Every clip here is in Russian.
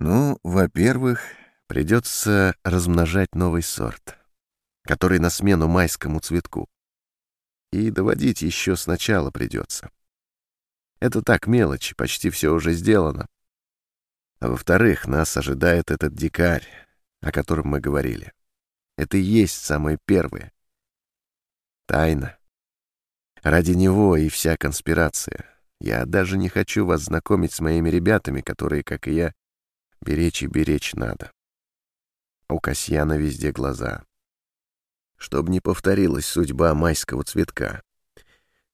Ну, во-первых, придется размножать новый сорт, который на смену майскому цветку. И доводить еще сначала придется. Это так мелочи, почти все уже сделано. А во-вторых, нас ожидает этот дикарь, о котором мы говорили. Это и есть самое первое. Тайна. Ради него и вся конспирация. Я даже не хочу вас знакомить с моими ребятами, которые, как и я, беречь и беречь надо. У Касьяна везде глаза. Чтобы не повторилась судьба майского цветка.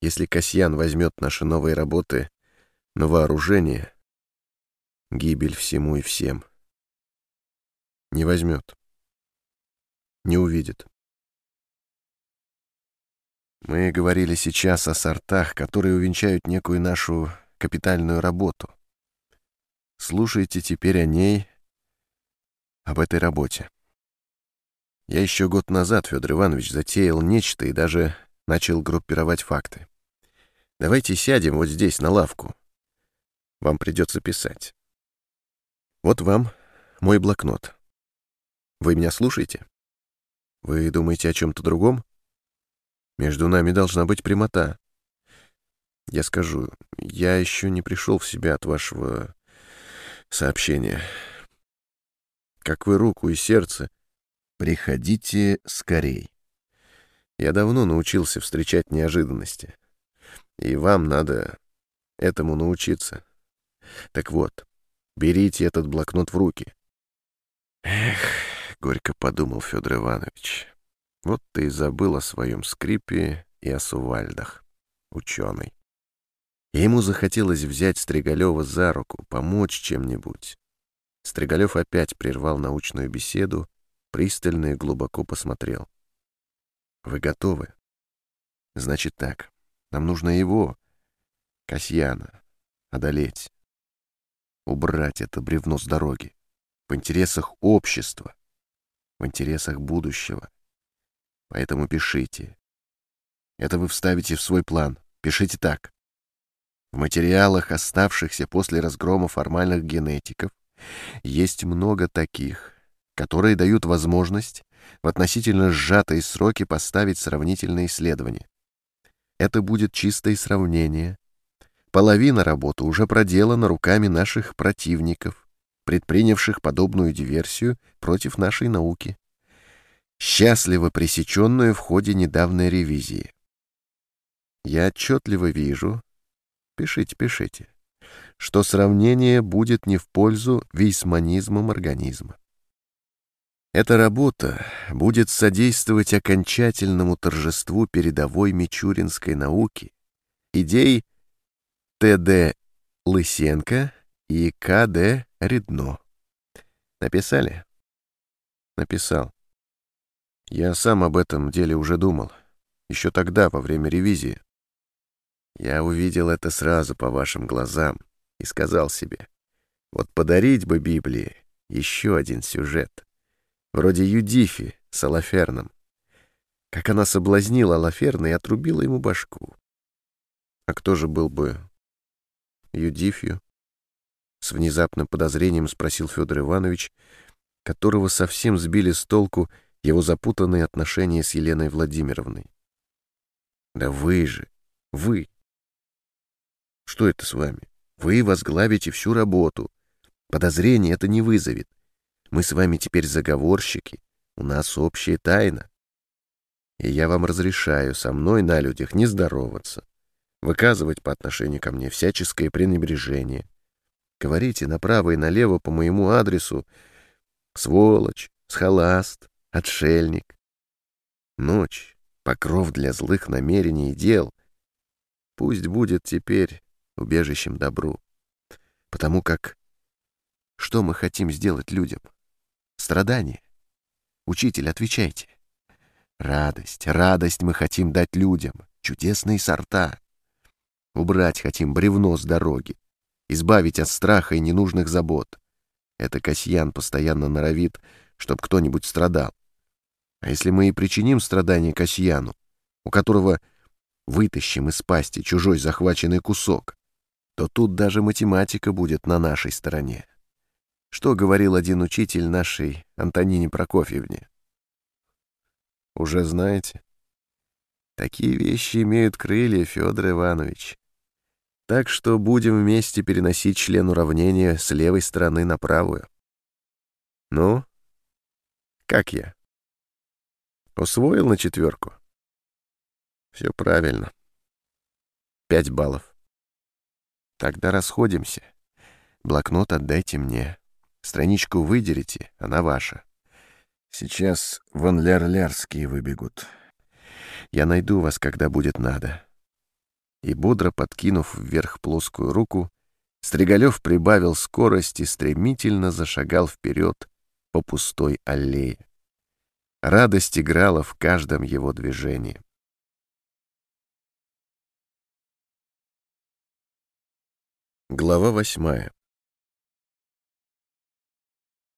Если Касьян возьмет наши новые работы на вооружение, гибель всему и всем. Не возьмет. Не увидит. Мы говорили сейчас о сортах, которые увенчают некую нашу капитальную работу. Слушайте теперь о ней, об этой работе. Я еще год назад, Федор Иванович, затеял нечто и даже начал группировать факты. Давайте сядем вот здесь, на лавку. Вам придется писать. Вот вам мой блокнот. Вы меня слушаете? Вы думаете о чем-то другом? Между нами должна быть прямота. Я скажу, я еще не пришел в себя от вашего сообщения. Как вы руку и сердце, приходите скорей. Я давно научился встречать неожиданности. И вам надо этому научиться. Так вот, берите этот блокнот в руки. Эх, горько подумал Федор Иванович. Вот ты и забыл о своем скрипе и о Сувальдах, ученый. Ему захотелось взять Стригалева за руку, помочь чем-нибудь. Стригалев опять прервал научную беседу, пристально и глубоко посмотрел. «Вы готовы? Значит так, нам нужно его, Касьяна, одолеть, убрать это бревно с дороги, в интересах общества, в интересах будущего. Поэтому пишите. Это вы вставите в свой план. Пишите так. В материалах, оставшихся после разгрома формальных генетиков, есть много таких, которые дают возможность в относительно сжатые сроки поставить сравнительные исследования. Это будет чистое сравнение. Половина работы уже проделана руками наших противников, предпринявших подобную диверсию против нашей науки счастливо пресеченную в ходе недавней ревизии. Я отчетливо вижу, пишите, пишите, что сравнение будет не в пользу вейсманизмом организма. Эта работа будет содействовать окончательному торжеству передовой мичуринской науки, идей Т.Д. Лысенко и К.Д. Редно. Написали? Написал. Я сам об этом деле уже думал. Еще тогда, во время ревизии. Я увидел это сразу по вашим глазам и сказал себе, вот подарить бы Библии еще один сюжет, вроде Юдифи с Алаферном. Как она соблазнила Алаферна и отрубила ему башку. А кто же был бы Юдифью? С внезапным подозрением спросил Федор Иванович, которого совсем сбили с толку его запутанные отношения с Еленой Владимировной. Да вы же, вы. Что это с вами? Вы возглавите всю работу. Подозрение это не вызовет. Мы с вами теперь заговорщики. У нас общая тайна. И я вам разрешаю со мной на людях не здороваться, выказывать по отношению ко мне всяческое пренебрежение. Говорите направо и налево по моему адресу «сволочь», «схоласт», отшельник. Ночь, покров для злых намерений и дел, пусть будет теперь убежищем добру. Потому как что мы хотим сделать людям? Страдание. Учитель, отвечайте. Радость, радость мы хотим дать людям, чудесные сорта. Убрать хотим бревно с дороги, избавить от страха и ненужных забот. Это Касьян постоянно норовит, чтоб кто-нибудь страдал. А если мы и причиним страдания Касьяну, у которого вытащим из пасти чужой захваченный кусок, то тут даже математика будет на нашей стороне. что говорил один учитель нашей Антонине Прокофьевне. Уже знаете? Такие вещи имеют крылья, Федор Иванович. Так что будем вместе переносить член уравнения с левой стороны на правую. Ну, как я? Усвоил на четверку? Все правильно. Пять баллов. Тогда расходимся. Блокнот отдайте мне. Страничку выдерите, она ваша. Сейчас вон ляр-лярские выбегут. Я найду вас, когда будет надо. И бодро подкинув вверх плоскую руку, Стригалев прибавил скорость и стремительно зашагал вперед по пустой аллее. Радость играла в каждом его движении. Глава восьмая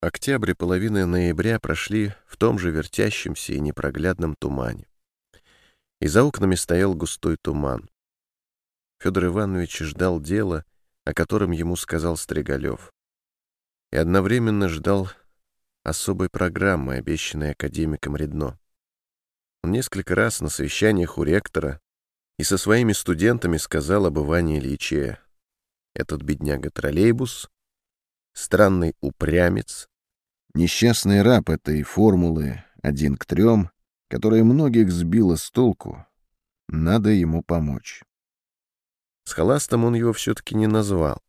Октябрь и половина ноября прошли в том же вертящемся и непроглядном тумане. И за окнами стоял густой туман. Федор Иванович ждал дела, о котором ему сказал Стригалев, и одновременно ждал особой программы, обещанной академиком Редно. Он несколько раз на совещаниях у ректора и со своими студентами сказал об Иване Ильиче этот бедняга-троллейбус, странный упрямец, несчастный раб этой формулы один к трем, которая многих сбила с толку, надо ему помочь. С холастом он его все-таки не назвал.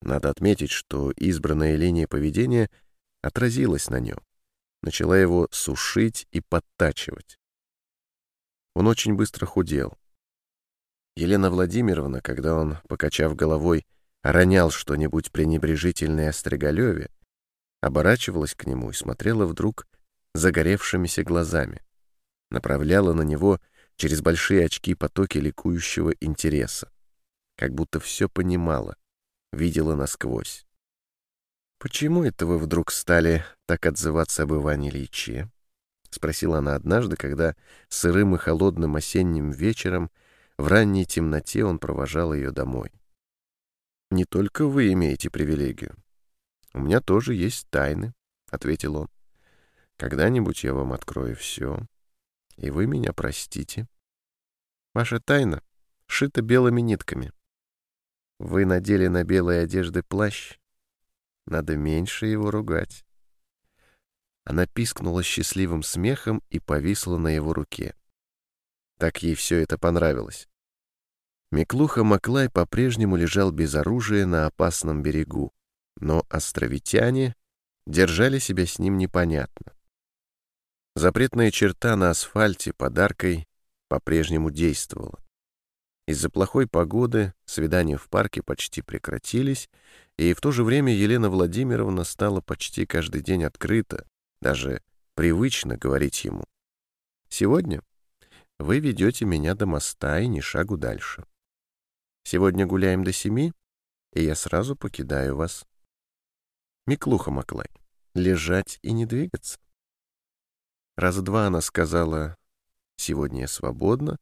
Надо отметить, что избранная линия поведения отразилась на нем, начала его сушить и подтачивать. Он очень быстро худел. Елена Владимировна, когда он, покачав головой, ронял что-нибудь пренебрежительное о оборачивалась к нему и смотрела вдруг загоревшимися глазами, направляла на него через большие очки потоки ликующего интереса, как будто все понимала, видела насквозь. «Почему это вы вдруг стали так отзываться об Иване Ильиче?» — спросила она однажды, когда сырым и холодным осенним вечером в ранней темноте он провожал ее домой. «Не только вы имеете привилегию. У меня тоже есть тайны», — ответил он. «Когда-нибудь я вам открою все, и вы меня простите. Ваша тайна шита белыми нитками. Вы надели на белые одежды плащ. Надо меньше его ругать». Она пискнула счастливым смехом и повисла на его руке. Так ей все это понравилось. Миклуха Маклай по-прежнему лежал без оружия на опасном берегу, но островитяне держали себя с ним непонятно. Запретная черта на асфальте подаркой по-прежнему действовала. Из-за плохой погоды свидания в парке почти прекратились, и в то же время Елена Владимировна стала почти каждый день открыто, даже привычно говорить ему. «Сегодня вы ведете меня до моста и ни шагу дальше. Сегодня гуляем до семи, и я сразу покидаю вас. Миклуха Маклай, лежать и не двигаться. Раза два она сказала, сегодня я свободна,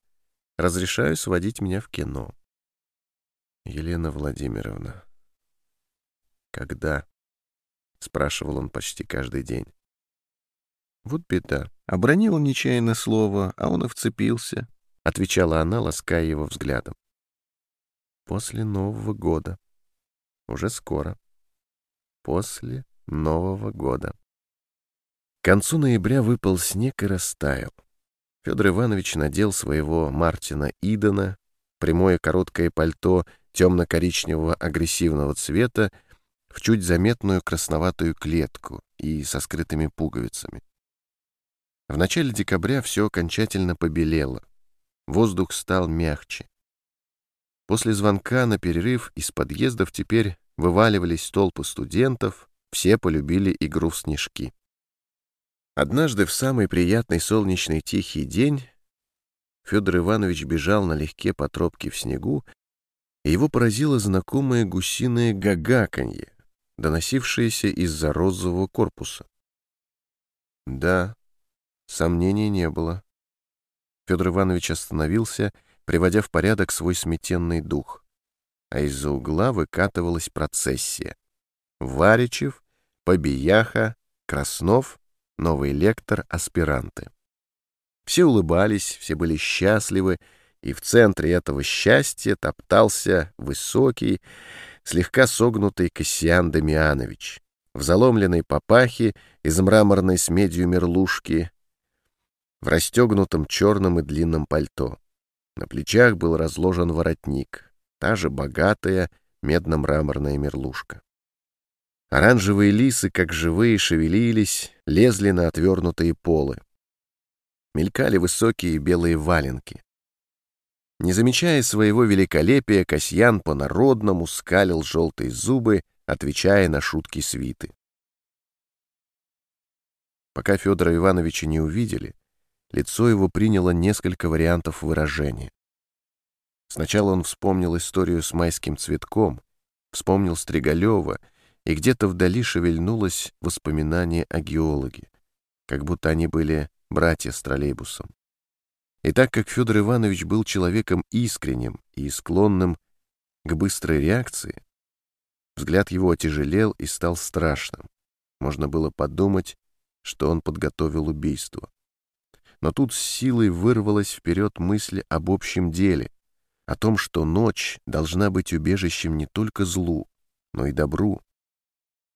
разрешаю сводить меня в кино. Елена Владимировна, когда? Спрашивал он почти каждый день. Вот беда. Обронила нечаянно слово, а он и вцепился, — отвечала она, лаская его взглядом после Нового года. Уже скоро. После Нового года. К концу ноября выпал снег и растаял. Федор Иванович надел своего Мартина Идона, прямое короткое пальто темно-коричневого агрессивного цвета, в чуть заметную красноватую клетку и со скрытыми пуговицами. В начале декабря все окончательно побелело. Воздух стал мягче. После звонка на перерыв из подъездов теперь вываливались толпы студентов, все полюбили игру в снежки. Однажды в самый приятный солнечный тихий день Федор Иванович бежал налегке по тропке в снегу, и его поразило знакомое гусиное гагаканье, доносившееся из-за розового корпуса. Да, сомнений не было. Федор Иванович остановился приводя в порядок свой сметенный дух. А из-за угла выкатывалась процессия. Варичев, Побияха, Краснов, новый лектор, аспиранты. Все улыбались, все были счастливы, и в центре этого счастья топтался высокий, слегка согнутый Кассиан Дамианович в заломленной папахе из мраморной с медью мерлушки, в расстегнутом черном и длинном пальто. На плечах был разложен воротник, та же богатая медно-мраморная мерлушка. Оранжевые лисы, как живые, шевелились, лезли на отвернутые полы. Мелькали высокие белые валенки. Не замечая своего великолепия, Касьян по-народному скалил желтые зубы, отвечая на шутки свиты. Пока Федора Ивановича не увидели, лицо его приняло несколько вариантов выражения. Сначала он вспомнил историю с майским цветком, вспомнил Стригалева, и где-то вдали шевельнулось воспоминание о геологе, как будто они были братья с троллейбусом. И так как Федор Иванович был человеком искренним и склонным к быстрой реакции, взгляд его отяжелел и стал страшным. Можно было подумать, что он подготовил убийство. Но тут с силой вырвалась вперед мысль об общем деле, о том, что ночь должна быть убежищем не только злу, но и добру.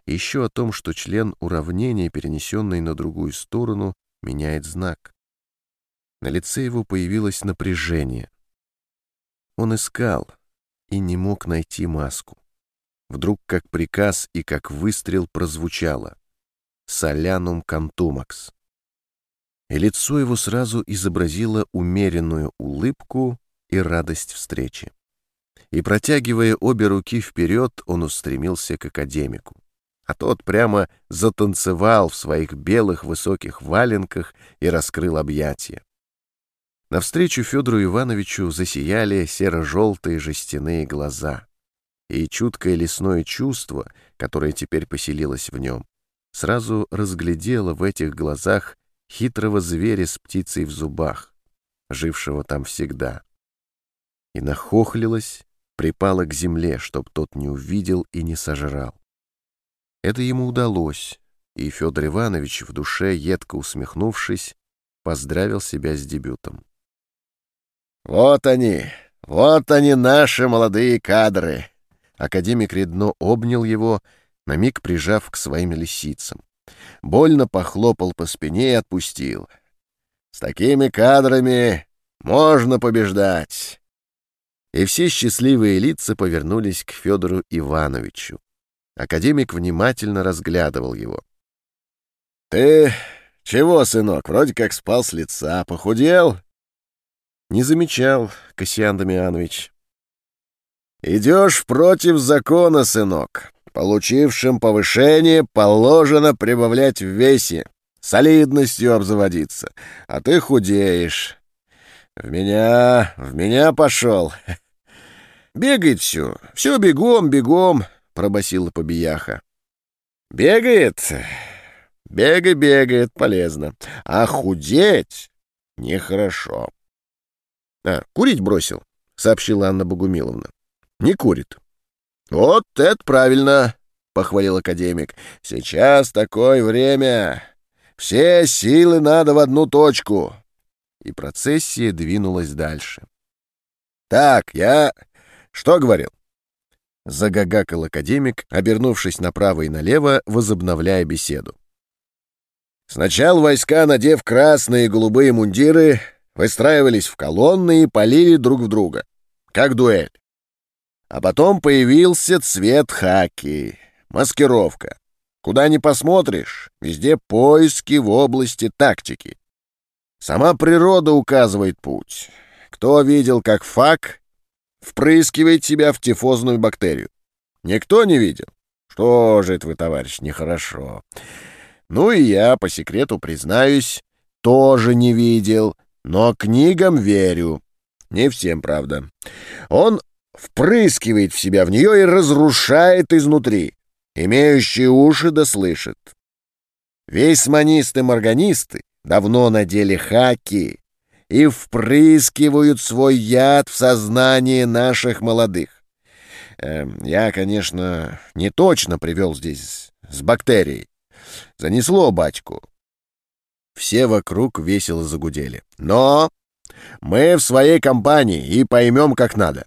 Еще о том, что член уравнения, перенесенный на другую сторону, меняет знак. На лице его появилось напряжение. Он искал и не мог найти маску. Вдруг как приказ и как выстрел прозвучало «Солянум кантумакс». И лицо его сразу изобразило умеренную улыбку и радость встречи. И, протягивая обе руки вперед, он устремился к академику а тот прямо затанцевал в своих белых высоких валенках и раскрыл объятия. Навстречу Федору Ивановичу засияли серо-желтые жестяные глаза, и чуткое лесное чувство, которое теперь поселилось в нем, сразу разглядело в этих глазах хитрого зверя с птицей в зубах, жившего там всегда. И нахохлилась, припала к земле, чтоб тот не увидел и не сожрал. Это ему удалось, и Федор Иванович, в душе едко усмехнувшись, поздравил себя с дебютом. «Вот они, вот они, наши молодые кадры!» Академик Редно обнял его, на миг прижав к своим лисицам. Больно похлопал по спине и отпустил. «С такими кадрами можно побеждать!» И все счастливые лица повернулись к Федору Ивановичу. Академик внимательно разглядывал его. «Ты чего, сынок, вроде как спал с лица, похудел?» «Не замечал, Кассиан Дамианович». «Идешь против закона, сынок. Получившим повышение положено прибавлять в весе, солидностью обзаводиться, а ты худеешь. В меня, в меня пошел. Бегает все, все бегом, бегом, — пробасила побияха. «Бегает? Бегай, бегает, полезно. А худеть нехорошо». «А, курить бросил», — сообщила Анна Богумиловна. «Не курит». «Вот это правильно», — похвалил академик. «Сейчас такое время. Все силы надо в одну точку». И процессия двинулась дальше. «Так, я что говорил? Загагакал академик, обернувшись направо и налево, возобновляя беседу. Сначала войска, надев красные и голубые мундиры, выстраивались в колонны и полили друг в друга, как дуэль. А потом появился цвет хаки, маскировка. Куда ни посмотришь, везде поиски в области тактики. Сама природа указывает путь. Кто видел, как фак впрыскивает себя в тифозную бактерию. Никто не видел? Что же это вы, товарищ, нехорошо. Ну и я, по секрету признаюсь, тоже не видел, но книгам верю. Не всем, правда. Он впрыскивает в себя в нее и разрушает изнутри. Имеющие уши да слышит. Вейсманисты-морганисты давно надели хаки, и впрыскивают свой яд в сознание наших молодых. Э, я, конечно, не точно привел здесь с бактерией. Занесло батьку. Все вокруг весело загудели. Но мы в своей компании и поймем, как надо.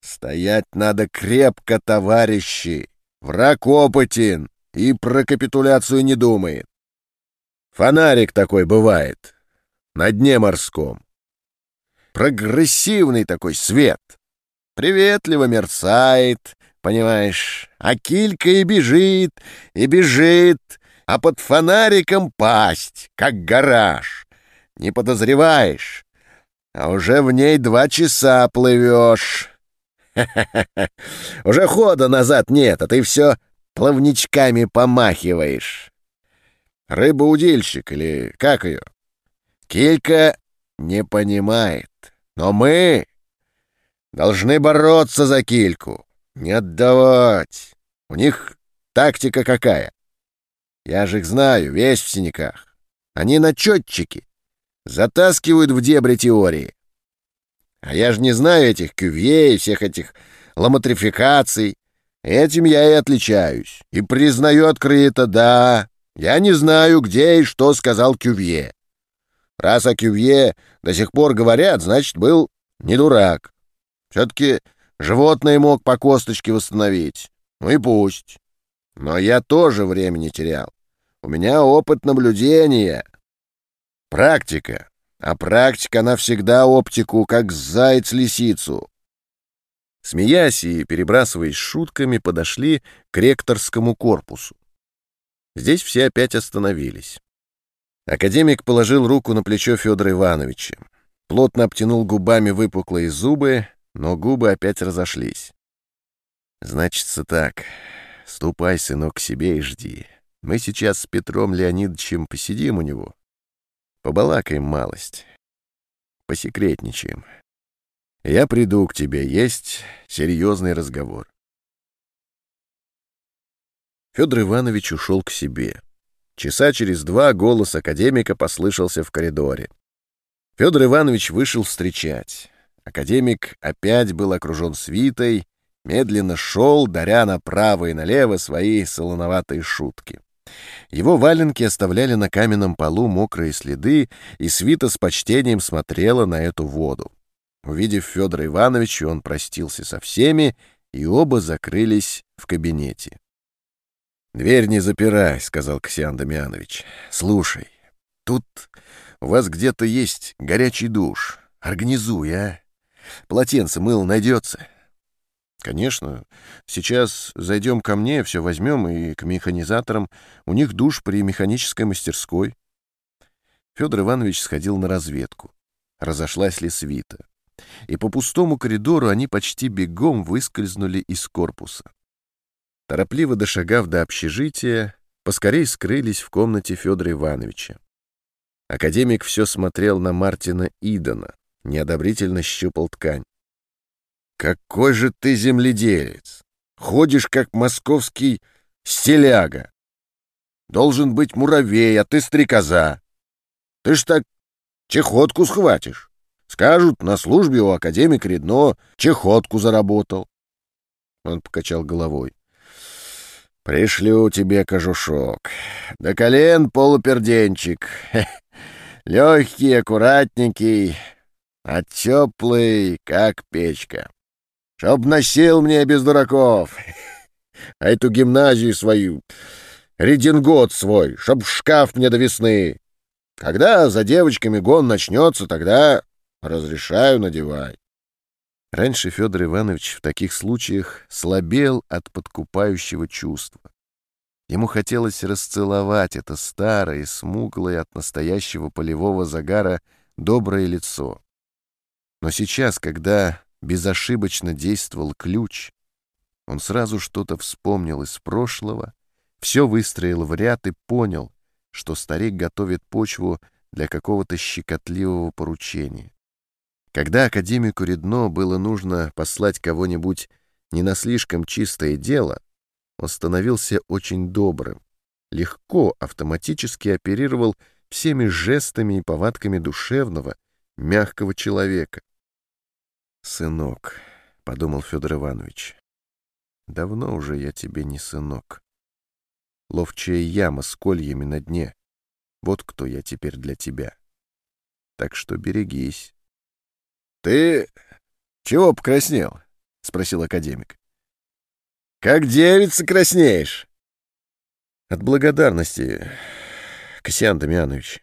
Стоять надо крепко, товарищи. Враг опытен и про капитуляцию не думает. Фонарик такой бывает на дне морском. Прогрессивный такой свет. Приветливо мерцает, понимаешь, а килька и бежит, и бежит, а под фонариком пасть, как гараж. Не подозреваешь, а уже в ней два часа плывешь. Уже хода назад нет, а ты все плавничками помахиваешь. Рыбоудильщик или как ее? Килька не понимает, но мы должны бороться за кильку, не отдавать. У них тактика какая? Я же их знаю, весь в синяках. Они начетчики, затаскивают в дебри теории. А я же не знаю этих кювье и всех этих ломотрификаций. Этим я и отличаюсь. И признаю открыто, да, я не знаю, где и что сказал Кювье. Раз о Кювье до сих пор говорят, значит, был не дурак. Все-таки животное мог по косточке восстановить. Ну и пусть. Но я тоже времени терял. У меня опыт наблюдения. Практика. А практика, она всегда оптику, как заяц лисицу. Смеясь и перебрасываясь шутками, подошли к ректорскому корпусу. Здесь все опять остановились. Академик положил руку на плечо Федора Ивановича. Плотно обтянул губами выпуклые зубы, но губы опять разошлись. «Значится так. Ступай, сынок, к себе и жди. Мы сейчас с Петром Леонидовичем посидим у него. Побалакаем малость. Посекретничаем. Я приду к тебе, есть серьезный разговор. Федор Иванович ушел к себе. Часа через два голос академика послышался в коридоре. Федор Иванович вышел встречать. Академик опять был окружен свитой, медленно шел, даря направо и налево свои солоноватые шутки. Его валенки оставляли на каменном полу мокрые следы, и свита с почтением смотрела на эту воду. Увидев Федора Ивановича, он простился со всеми, и оба закрылись в кабинете. «Дверь не запирай», — сказал Ксян Дамианович. «Слушай, тут у вас где-то есть горячий душ. Организуй, а? Полотенце, мыло найдется?» «Конечно. Сейчас зайдем ко мне, все возьмем, и к механизаторам. У них душ при механической мастерской». Федор Иванович сходил на разведку. Разошлась ли свита? И по пустому коридору они почти бегом выскользнули из корпуса. Торопливо дошагав до общежития, поскорей скрылись в комнате Федора Ивановича. Академик все смотрел на Мартина Идона, неодобрительно щупал ткань. «Какой же ты земледелец! Ходишь, как московский стиляга! Должен быть муравей, а ты стрекоза! Ты ж так чехотку схватишь! Скажут, на службе у академика Редно чехотку заработал!» Он покачал головой. Пришлю тебе кожушок. До колен полуперденчик. Легкий, аккуратненький, а теплый, как печка. Чтоб носил мне без дураков. А эту гимназию свою, редингот свой, чтоб шкаф мне до весны. Когда за девочками гон начнется, тогда разрешаю надевать. Раньше Федор Иванович в таких случаях слабел от подкупающего чувства. Ему хотелось расцеловать это старое, смуглое от настоящего полевого загара доброе лицо. Но сейчас, когда безошибочно действовал ключ, он сразу что-то вспомнил из прошлого, все выстроил в ряд и понял, что старик готовит почву для какого-то щекотливого поручения. Когда академику Редно было нужно послать кого-нибудь не на слишком чистое дело, он становился очень добрым, легко, автоматически оперировал всеми жестами и повадками душевного, мягкого человека. «Сынок», — подумал Федор Иванович, — «давно уже я тебе не сынок». ловчая яма с кольями на дне. Вот кто я теперь для тебя. Так что берегись. — Ты чего покраснел? — спросил академик. — Как девица краснеешь. — От благодарности, Кассиан Дамианович.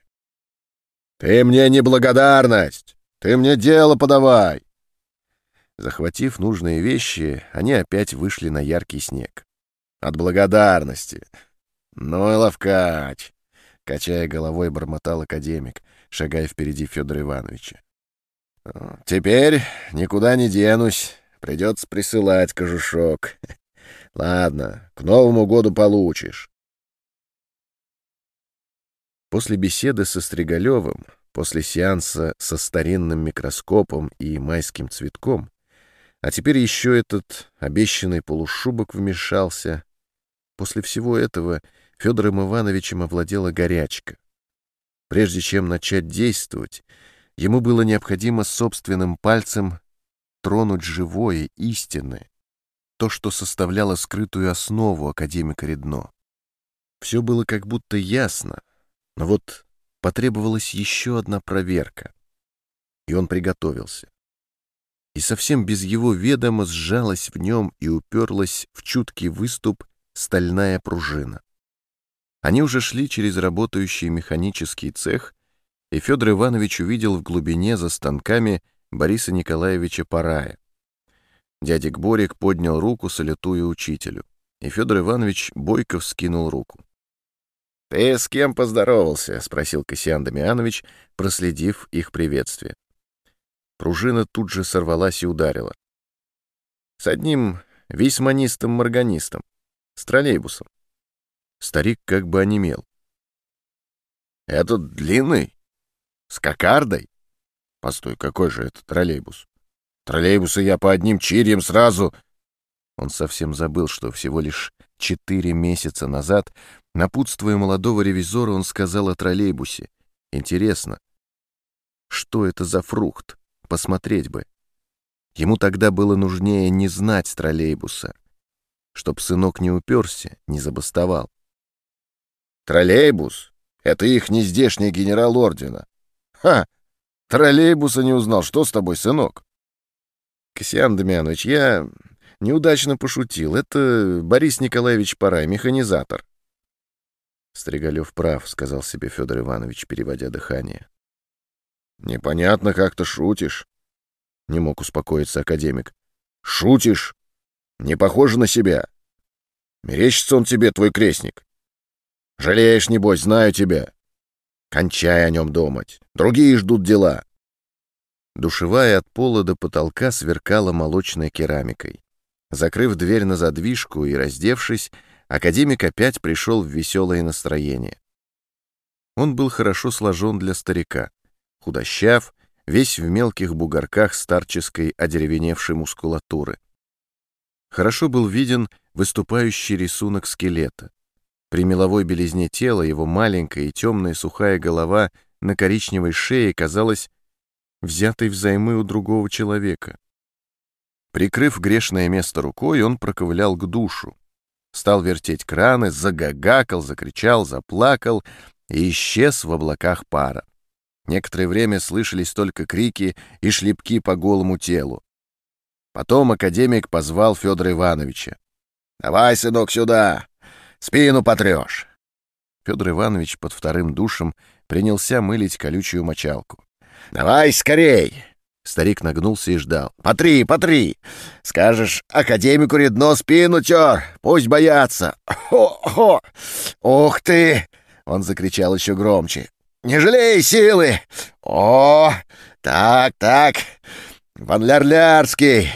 — Ты мне не благодарность, ты мне дело подавай. Захватив нужные вещи, они опять вышли на яркий снег. От благодарности. Ну и ловкач. Качая головой, бормотал академик, шагая впереди Федора Ивановича. «Теперь никуда не денусь. Придется присылать кожушок. Ладно, к Новому году получишь». После беседы со Стригалевым, после сеанса со старинным микроскопом и майским цветком, а теперь еще этот обещанный полушубок вмешался, после всего этого Федором Ивановичем овладела горячка. Прежде чем начать действовать, ему было необходимо собственным пальцем тронуть живое, истинное, то, что составляло скрытую основу академика Редно. Все было как будто ясно, но вот потребовалась еще одна проверка, и он приготовился. И совсем без его ведома сжалась в нем и уперлась в чуткий выступ стальная пружина. Они уже шли через работающий механический цех, и Федор Иванович увидел в глубине за станками Бориса Николаевича Парая. Дядик Борик поднял руку, салютуя учителю, и Федор Иванович Бойков скинул руку. — Ты с кем поздоровался? — спросил Кассиан Дамианович, проследив их приветствие. Пружина тут же сорвалась и ударила. С одним весьманистом-морганистом, с троллейбусом. Старик как бы онемел. «Этот длинный? С кокардой? Постой, какой же это троллейбус? Троллейбусы я по одним чирьям сразу...» Он совсем забыл, что всего лишь четыре месяца назад, напутствуя молодого ревизора, он сказал о троллейбусе. Интересно, что это за фрукт? Посмотреть бы. Ему тогда было нужнее не знать троллейбуса, чтоб сынок не уперся, не забастовал. Троллейбус — это их нездешний генерал ордена. Ха! Троллейбуса не узнал. Что с тобой, сынок? Кассиан Дамьянович, я неудачно пошутил. Это Борис Николаевич Парай, механизатор. Стригалев прав, — сказал себе Федор Иванович, переводя дыхание. Непонятно, как ты шутишь. Не мог успокоиться академик. Шутишь? Не похоже на себя. Мерещится он тебе, твой крестник. Жалеешь, небось, знаю тебя. Кончай о нем думать. Другие ждут дела. Душевая от пола до потолка сверкала молочной керамикой. Закрыв дверь на задвижку и раздевшись, академик опять пришел в веселое настроение. Он был хорошо сложен для старика, худощав, весь в мелких бугорках старческой одеревеневшей мускулатуры. Хорошо был виден выступающий рисунок скелета. При меловой белизне тела его маленькая и темная сухая голова на коричневой шее казалась взятой взаймы у другого человека. Прикрыв грешное место рукой, он проковылял к душу. Стал вертеть краны, загагакал, закричал, заплакал и исчез в облаках пара. Некоторое время слышались только крики и шлепки по голому телу. Потом академик позвал Федора Ивановича. «Давай, сынок, сюда! Спину потрешь!» Федор Иванович под вторым душем принялся мылить колючую мочалку. «Давай скорей!» Старик нагнулся и ждал. «Потри, потри! Скажешь, академику Редно спину тер, пусть боятся! Хо-хо! Ух ты!» Он закричал еще громче. «Не жалей силы! О, так, так! Ван-Ляр-Лярский!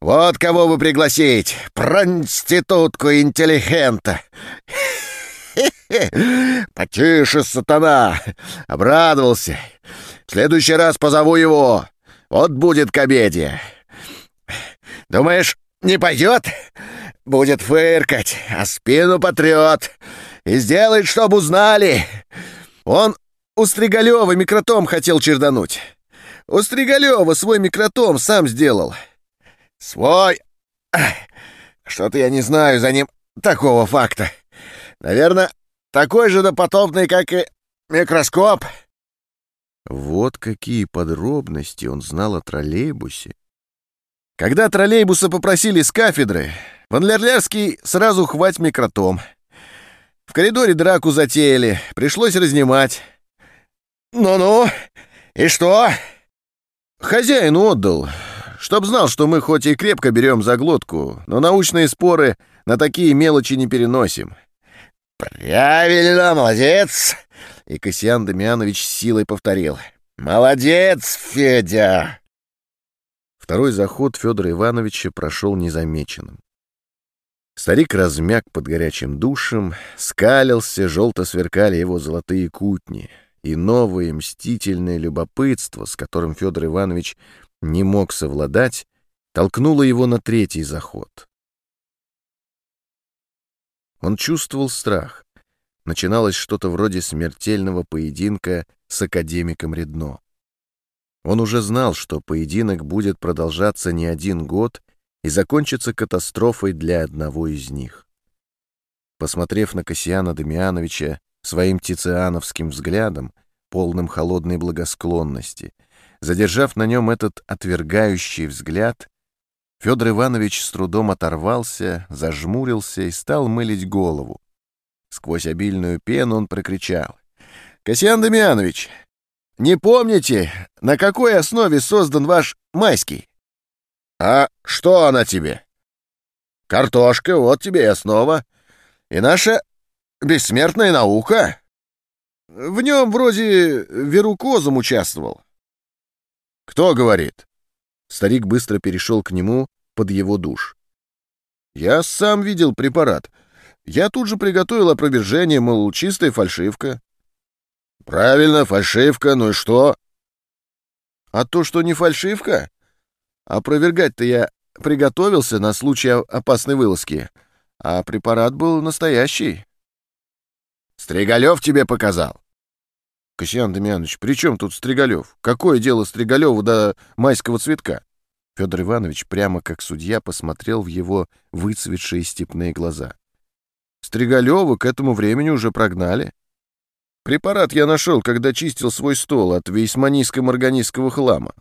Вот кого вы пригласить! Проститутку интеллигента! Потише, сатана! Обрадовался! В следующий раз позову его! Вот будет комедия! Думаешь, не пойдет? Будет фыркать, а спину потрет и сделает, чтобы узнали! Он у Стригалева микротом хотел чердануть!» У Стригалева свой микротом сам сделал. Свой? Что-то я не знаю за ним такого факта. Наверное, такой же допотопный, как и микроскоп. Вот какие подробности он знал о троллейбусе. Когда троллейбуса попросили с кафедры, Ванлерлерский сразу хвать микротом. В коридоре драку затеяли, пришлось разнимать. «Ну-ну, и что?» Хозяин отдал, чтоб знал, что мы хоть и крепко берем за глотку, но научные споры на такие мелочи не переносим. «Правильно, молодец!» И Касьян Дамьянович силой повторил. «Молодец, Федя!» Второй заход Федора Ивановича прошел незамеченным. Старик размяк под горячим душем, скалился, желто сверкали его золотые кутни, и новое мстительное любопытство, с которым Федор Иванович не мог совладать, толкнуло его на третий заход. Он чувствовал страх начиналось что-то вроде смертельного поединка с академиком Редно. Он уже знал, что поединок будет продолжаться не один год и закончится катастрофой для одного из них. Посмотрев на Кассиана Дамиановича своим тициановским взглядом, полным холодной благосклонности, задержав на нем этот отвергающий взгляд, Федор Иванович с трудом оторвался, зажмурился и стал мылить голову, Сквозь обильную пену он прокричал. «Касьян Дамьянович, не помните, на какой основе создан ваш майский?» «А что она тебе?» «Картошка, вот тебе и основа. И наша бессмертная наука. В нем вроде Верукозом участвовал». «Кто говорит?» Старик быстро перешел к нему под его душ. «Я сам видел препарат. Я тут же приготовил опровержение, мол, чистая фальшивка. Правильно, фальшивка, ну и что? А то, что не фальшивка? Опровергать-то я приготовился на случай опасной вылазки, а препарат был настоящий. Стригалев тебе показал? Касьян Демьянович, при чем тут Стригалев? Какое дело Стригалеву до майского цветка? Федор Иванович прямо как судья посмотрел в его выцветшие степные глаза. Стригалева к этому времени уже прогнали. Препарат я нашел, когда чистил свой стол от вейсманийско-марганистского хлама.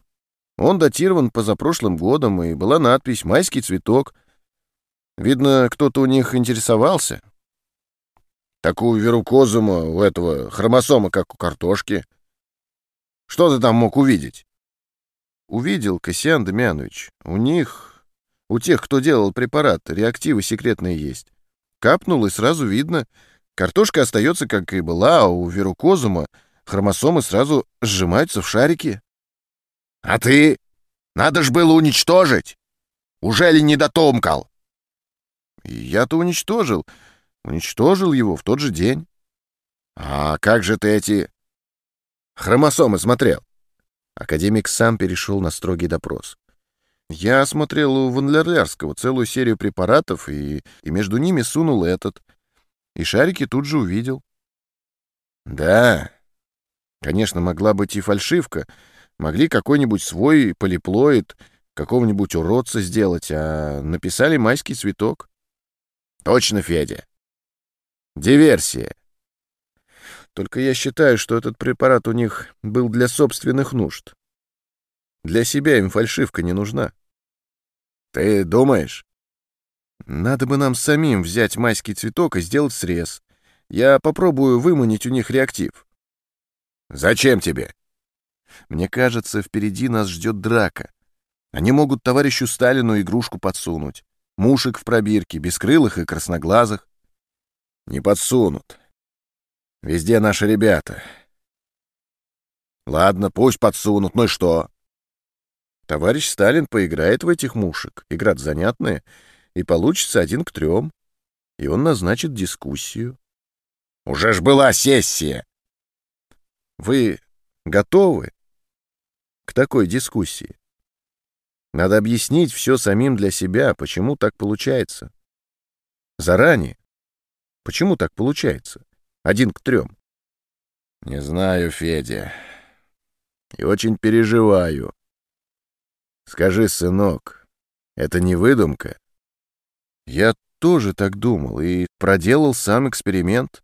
Он датирован позапрошлым годом, и была надпись «Майский цветок». Видно, кто-то у них интересовался. Такую верукозума у этого хромосома, как у картошки. Что ты там мог увидеть? Увидел, Кассиан Демьянович. У них, у тех, кто делал препарат, реактивы секретные есть. Капнул, и сразу видно. Картошка остается, как и была, а у верукозума хромосомы сразу сжимаются в шарики. — А ты? Надо ж было уничтожить! Уже ли не дотомкал? — Я-то уничтожил. Уничтожил его в тот же день. — А как же ты эти хромосомы смотрел? Академик сам перешел на строгий допрос. Я осмотрел у Ванлерлярского целую серию препаратов и, и между ними сунул этот. И шарики тут же увидел. Да, конечно, могла быть и фальшивка. Могли какой-нибудь свой полиплоид, какого-нибудь уродца сделать, а написали майский цветок. Точно, Федя. Диверсия. Только я считаю, что этот препарат у них был для собственных нужд. Для себя им фальшивка не нужна. Ты думаешь? Надо бы нам самим взять майский цветок и сделать срез. Я попробую выманить у них реактив. Зачем тебе? Мне кажется, впереди нас ждет драка. Они могут товарищу Сталину игрушку подсунуть. Мушек в пробирке, бескрылых и красноглазых. Не подсунут. Везде наши ребята. Ладно, пусть подсунут, ну и что? Товарищ Сталин поиграет в этих мушек, игра занятная, и получится один к трем. И он назначит дискуссию. Уже ж была сессия. Вы готовы к такой дискуссии? Надо объяснить все самим для себя, почему так получается. Заранее. Почему так получается? Один к трем. Не знаю, Федя. И очень переживаю. Скажи, сынок, это не выдумка? Я тоже так думал и проделал сам эксперимент.